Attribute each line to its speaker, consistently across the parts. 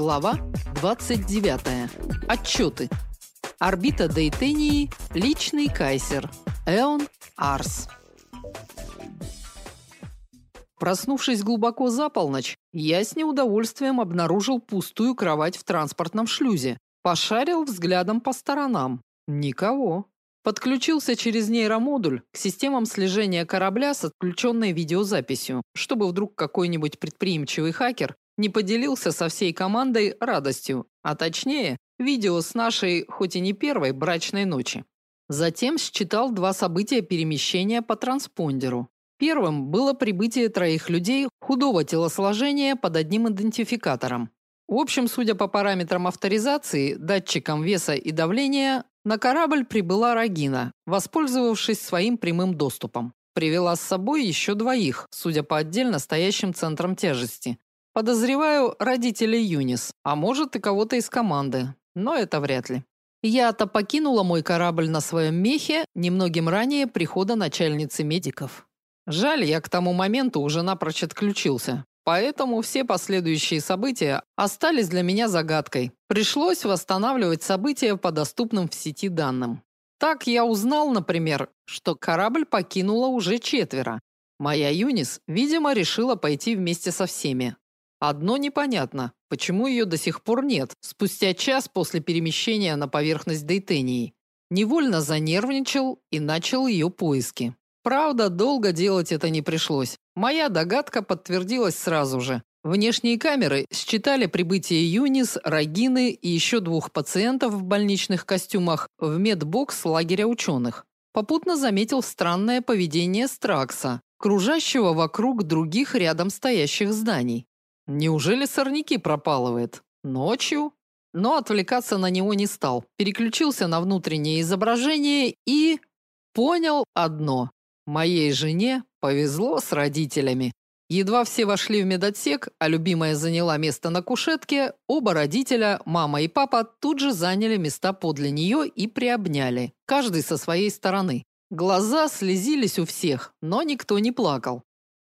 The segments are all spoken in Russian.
Speaker 1: Глава 29. Отчеты. Орбита Дейтении, личный кайсер. Эон Арс. Проснувшись глубоко за полночь, я с неудовольствием обнаружил пустую кровать в транспортном шлюзе. Пошарил взглядом по сторонам. Никого. Подключился через нейромодуль к системам слежения корабля с отключенной видеозаписью, чтобы вдруг какой-нибудь предприимчивый хакер не поделился со всей командой радостью, а точнее, видео с нашей, хоть и не первой, брачной ночи. Затем считал два события перемещения по транспондеру. Первым было прибытие троих людей худого телосложения под одним идентификатором. В общем, судя по параметрам авторизации, датчикам веса и давления, на корабль прибыла Рагина, воспользовавшись своим прямым доступом. Привела с собой еще двоих, судя по отдельно стоящим центрам тяжести. Подозреваю родителей Юнис, а может и кого-то из команды, но это вряд ли. Я-то покинула мой корабль на своем мехе немногим ранее прихода начальницы медиков. Жаль, я к тому моменту уже напрочь отключился. Поэтому все последующие события остались для меня загадкой. Пришлось восстанавливать события по доступным в сети данным. Так я узнал, например, что корабль покинуло уже четверо. Моя Юнис, видимо, решила пойти вместе со всеми. Одно непонятно, почему ее до сих пор нет, спустя час после перемещения на поверхность Дейтении. Невольно занервничал и начал ее поиски. Правда, долго делать это не пришлось. Моя догадка подтвердилась сразу же. Внешние камеры считали прибытие Юнис, Рагины и еще двух пациентов в больничных костюмах в медбокс лагеря ученых. Попутно заметил странное поведение Стракса, кружащего вокруг других рядом стоящих зданий. Неужели сорняки пропалывает? Ночью? Но отвлекаться на него не стал. Переключился на внутреннее изображение и понял одно: Моей жене повезло с родителями. Едва все вошли в медотсек, а любимая заняла место на кушетке, оба родителя, мама и папа, тут же заняли места подле нее и приобняли, каждый со своей стороны. Глаза слезились у всех, но никто не плакал.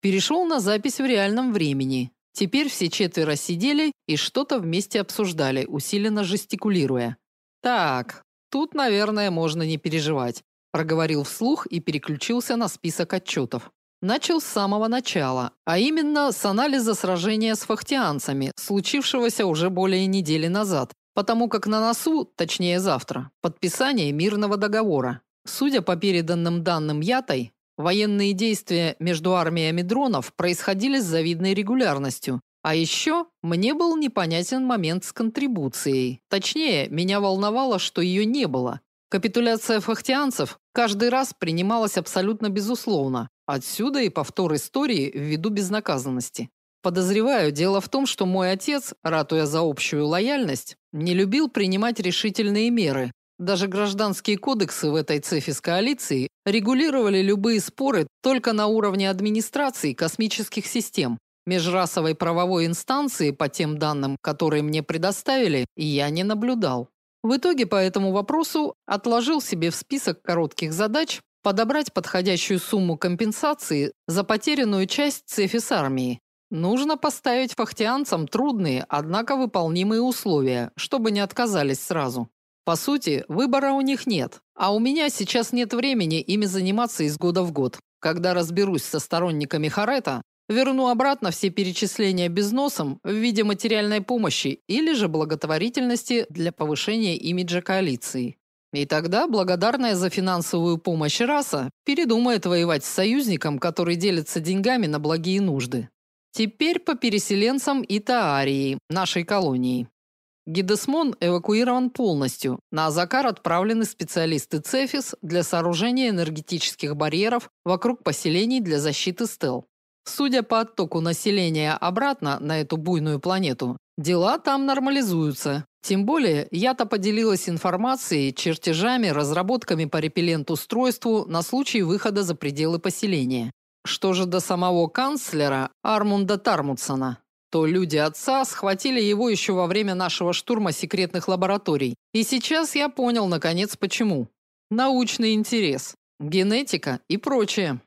Speaker 1: Перешел на запись в реальном времени. Теперь все четверо сидели и что-то вместе обсуждали, усиленно жестикулируя. Так, тут, наверное, можно не переживать проговорил вслух и переключился на список отчетов. Начал с самого начала, а именно с анализа сражения с фахтианцами, случившегося уже более недели назад, потому как на носу, точнее завтра, подписание мирного договора. Судя по переданным данным Ятой, военные действия между армиями дронов происходили с завидной регулярностью. А еще мне был непонятен момент с контрибуцией. Точнее, меня волновало, что ее не было, Капитуляция фахтианцев каждый раз принималась абсолютно безусловно. Отсюда и повтор истории ввиду безнаказанности. Подозреваю, дело в том, что мой отец, ратуя за общую лояльность, не любил принимать решительные меры. Даже гражданские кодексы в этой цефе с коалицией регулировали любые споры только на уровне администрации космических систем. Межрасовой правовой инстанции по тем данным, которые мне предоставили, я не наблюдал. В итоге по этому вопросу отложил себе в список коротких задач подобрать подходящую сумму компенсации за потерянную часть цефис армии. Нужно поставить фахтианцам трудные, однако выполнимые условия, чтобы не отказались сразу. По сути, выбора у них нет, а у меня сейчас нет времени ими заниматься из года в год. Когда разберусь со сторонниками Харета, Верну обратно все перечисления безносом в виде материальной помощи или же благотворительности для повышения имиджа коалиции. И тогда благодарная за финансовую помощь раса передумает воевать с союзником, который делится деньгами на благие нужды. Теперь по переселенцам и Таарии, нашей колонии. Гидесмон эвакуирован полностью. На Азакар отправлены специалисты Цефис для сооружения энергетических барьеров вокруг поселений для защиты стел. Судя по оттоку населения обратно на эту буйную планету, дела там нормализуются. Тем более, я-то поделилась информацией, чертежами, разработками по репеллент-устройству на случай выхода за пределы поселения. Что же до самого канцлера Армунда Тармутсона, то люди отца схватили его еще во время нашего штурма секретных лабораторий. И сейчас я понял наконец почему. Научный интерес, генетика и прочее.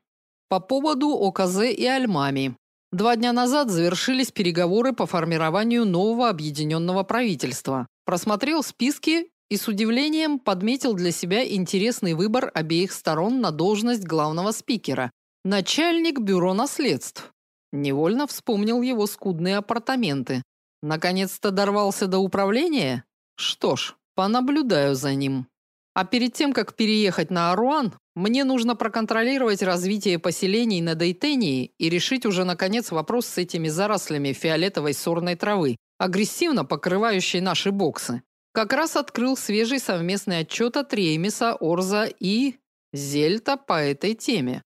Speaker 1: По поводу ОКЗ и Альмами. Два дня назад завершились переговоры по формированию нового объединенного правительства. Просмотрел списки и с удивлением подметил для себя интересный выбор обеих сторон на должность главного спикера. Начальник бюро наследств. Невольно вспомнил его скудные апартаменты. Наконец-то дорвался до управления? Что ж, понаблюдаю за ним. А перед тем, как переехать на Аруан, мне нужно проконтролировать развитие поселений на Дейтении и решить уже наконец вопрос с этими зарослями фиолетовой сорной травы, агрессивно покрывающей наши боксы. Как раз открыл свежий совместный отчет от Реймиса, Орза и Зельта по этой теме.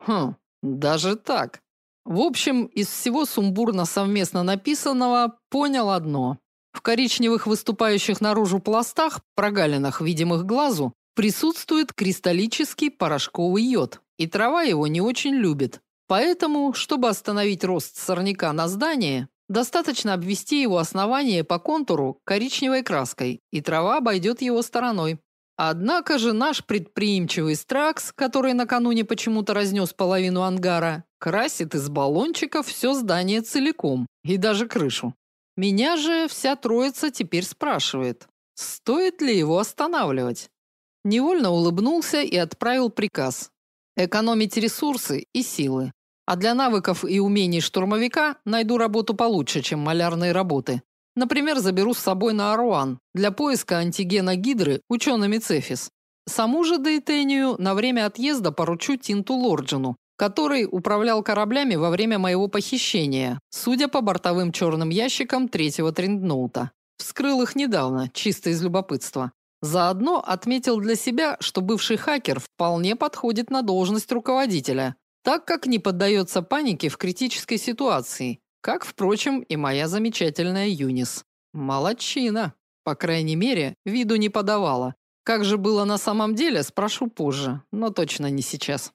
Speaker 1: Хм, даже так. В общем, из всего сумбурно совместно написанного понял одно. В коричневых выступающих наружу пластах, прогалинах, видимых глазу, присутствует кристаллический порошковый йод, и трава его не очень любит. Поэтому, чтобы остановить рост сорняка на здании, достаточно обвести его основание по контуру коричневой краской, и трава обойдет его стороной. Однако же наш предприимчивый Стракс, который накануне почему-то разнес половину ангара, красит из баллончиков все здание целиком и даже крышу. Меня же вся троица теперь спрашивает, стоит ли его останавливать. Невольно улыбнулся и отправил приказ экономить ресурсы и силы. А для навыков и умений штурмовика найду работу получше, чем малярные работы. Например, заберу с собой на Аруан для поиска антигена гидры учеными Цефис. Саму же Дейтению на время отъезда поручу Тинту Лорджину, который управлял кораблями во время моего похищения, судя по бортовым черным ящикам третьего трендноута. Вскрыл их недавно, чисто из любопытства. Заодно отметил для себя, что бывший хакер вполне подходит на должность руководителя, так как не поддается панике в критической ситуации, как, впрочем, и моя замечательная Юнис. Молодчина. По крайней мере, виду не подавала. Как же было на самом деле, спрошу позже, но точно не сейчас.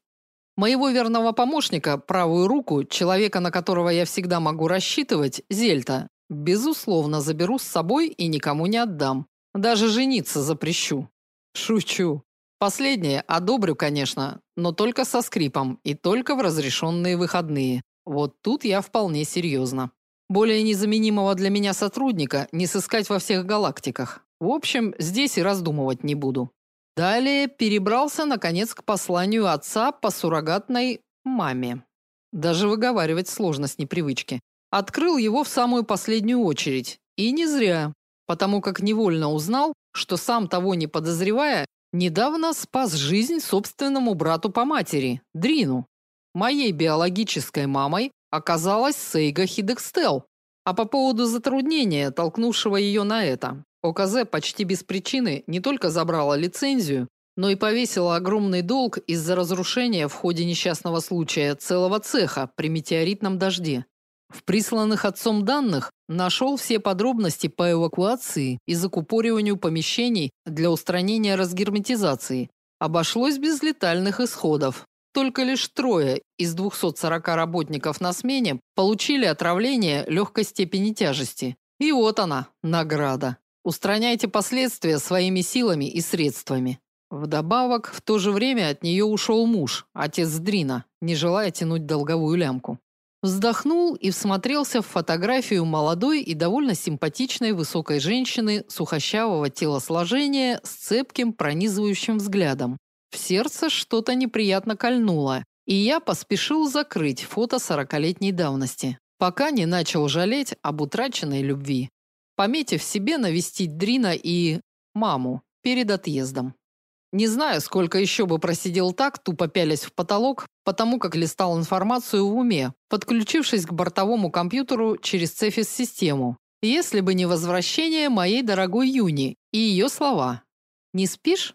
Speaker 1: Моего верного помощника, правую руку, человека, на которого я всегда могу рассчитывать, Зельта, безусловно, заберу с собой и никому не отдам. Даже жениться запрещу. Шучу. Последнее одобрю, конечно, но только со скрипом и только в разрешенные выходные. Вот тут я вполне серьезно. Более незаменимого для меня сотрудника не сыскать во всех галактиках. В общем, здесь и раздумывать не буду. Далее перебрался наконец к посланию отца по суррогатной маме. Даже выговаривать сложно с непривычки. Открыл его в самую последнюю очередь, и не зря, потому как невольно узнал, что сам того не подозревая, недавно спас жизнь собственному брату по матери, Дрину. Моей биологической мамой оказалась Сейга Хидекстел. А по поводу затруднения, толкнувшего ее на это, ОКЗ почти без причины не только забрала лицензию, но и повесила огромный долг из-за разрушения в ходе несчастного случая целого цеха при метеоритном дожде. В присланных отцом данных нашел все подробности по эвакуации и закупориванию помещений для устранения разгерметизации. Обошлось без летальных исходов. Только лишь трое из 240 работников на смене получили отравление легкой степени тяжести. И вот она, награда. Устраняйте последствия своими силами и средствами. Вдобавок, в то же время от нее ушел муж, отец Дрина, не желая тянуть долговую лямку. Вздохнул и всмотрелся в фотографию молодой и довольно симпатичной высокой женщины сухощавого телосложения с цепким пронизывающим взглядом. В сердце что-то неприятно кольнуло, и я поспешил закрыть фото сорокалетней давности, пока не начал жалеть об утраченной любви пометив себе навестить Дрина и маму перед отъездом. Не знаю, сколько еще бы просидел так, тупо пялясь в потолок, потому как листал информацию в уме, подключившись к бортовому компьютеру через Цефис-систему. Если бы не возвращение моей дорогой Юни и ее слова. «Не спишь?»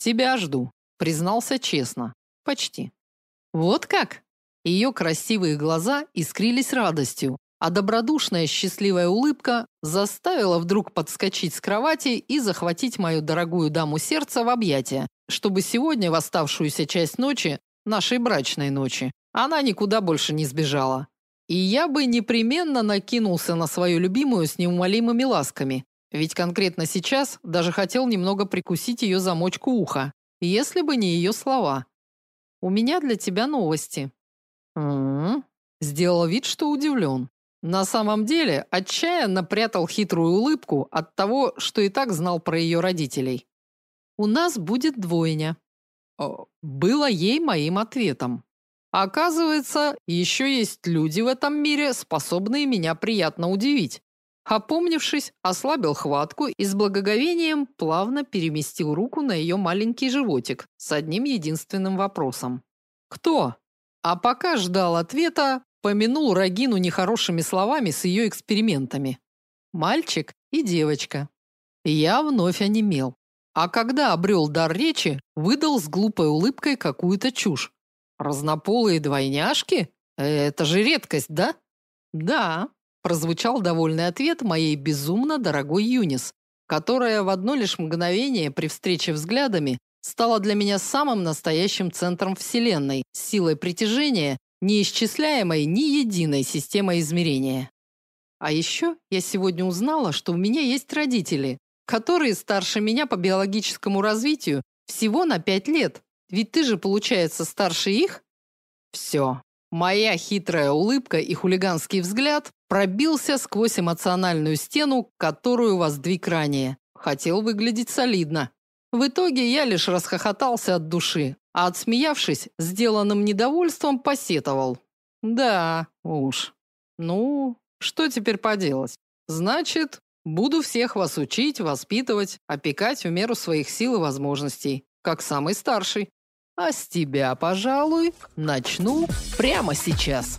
Speaker 1: «Тебя жду», признался честно. Почти. «Вот как?» Ее красивые глаза искрились радостью, а добродушная счастливая улыбка заставила вдруг подскочить с кровати и захватить мою дорогую даму сердца в объятия, чтобы сегодня в оставшуюся часть ночи, нашей брачной ночи, она никуда больше не сбежала. И я бы непременно накинулся на свою любимую с неумолимыми ласками, ведь конкретно сейчас даже хотел немного прикусить ее замочку уха, если бы не ее слова. У меня для тебя новости. М-м. сделал вид, что удивлен. На самом деле, отчаянно прятал хитрую улыбку от того, что и так знал про ее родителей. У нас будет двойня. Было ей моим ответом. Оказывается, еще есть люди в этом мире, способные меня приятно удивить. Опомнившись, ослабил хватку и с благоговением плавно переместил руку на ее маленький животик с одним единственным вопросом. Кто? А пока ждал ответа, помянул Рагину нехорошими словами с ее экспериментами. Мальчик и девочка. Я вновь онемел. А когда обрел дар речи, выдал с глупой улыбкой какую-то чушь. Разнополые двойняшки? Это же редкость, да? Да, прозвучал довольный ответ моей безумно дорогой Юнис, которая в одно лишь мгновение при встрече взглядами стала для меня самым настоящим центром вселенной, силой притяжения, неисчисляемой ни единой системой измерения. А еще я сегодня узнала, что у меня есть родители, которые старше меня по биологическому развитию всего на пять лет. Ведь ты же, получается, старше их? Все. Моя хитрая улыбка и хулиганский взгляд пробился сквозь эмоциональную стену, которую воздвиг ранее. Хотел выглядеть солидно. В итоге я лишь расхохотался от души, а отсмеявшись, сделанным недовольством посетовал. Да, уж. Ну, что теперь поделать? Значит, буду всех вас учить, воспитывать, опекать в меру своих сил и возможностей, как самый старший. А с тебя, пожалуй, начну прямо сейчас.